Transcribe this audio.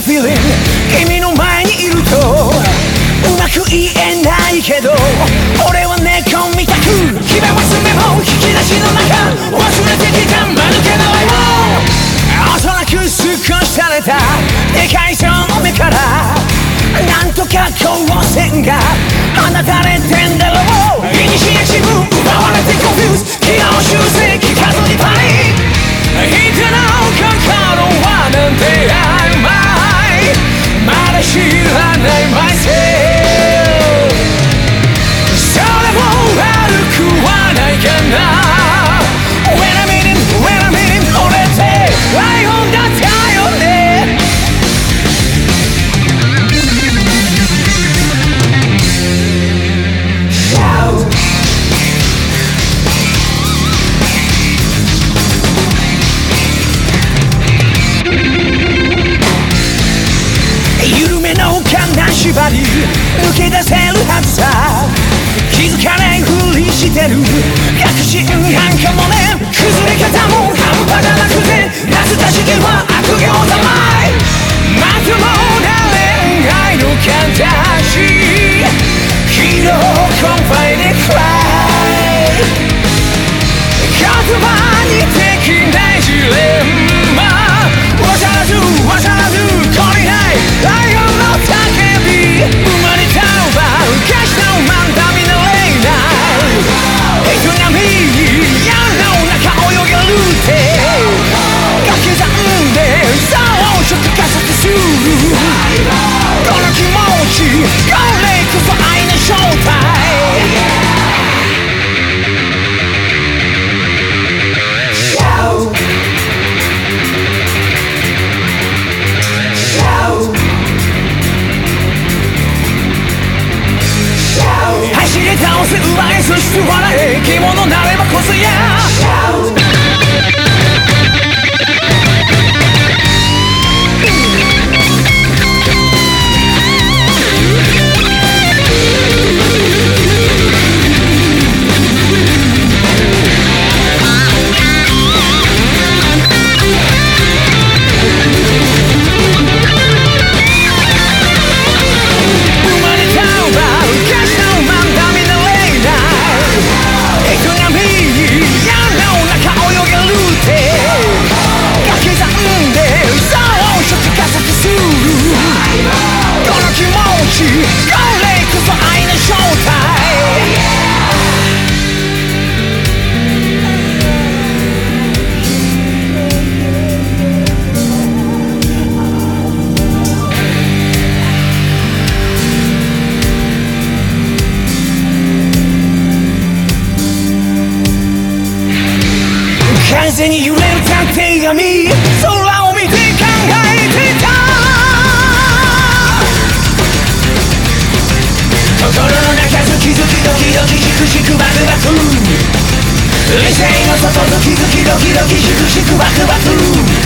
君の前にいるとうまく言えないけど俺は猫みたく牙はすも引き出しの中忘れてきた間抜けなおそらく少しされたでかいその目からなんとか光線が放たれてしてる。確信犯かもね。崩れ方も半端がなくて夏だしでは悪行じゃない。風に揺れる探偵が見空を見て考えてた。心の中ズキズキドキドキしくしくバクバク理性の外ズキズキドキドキしくしくバクバク。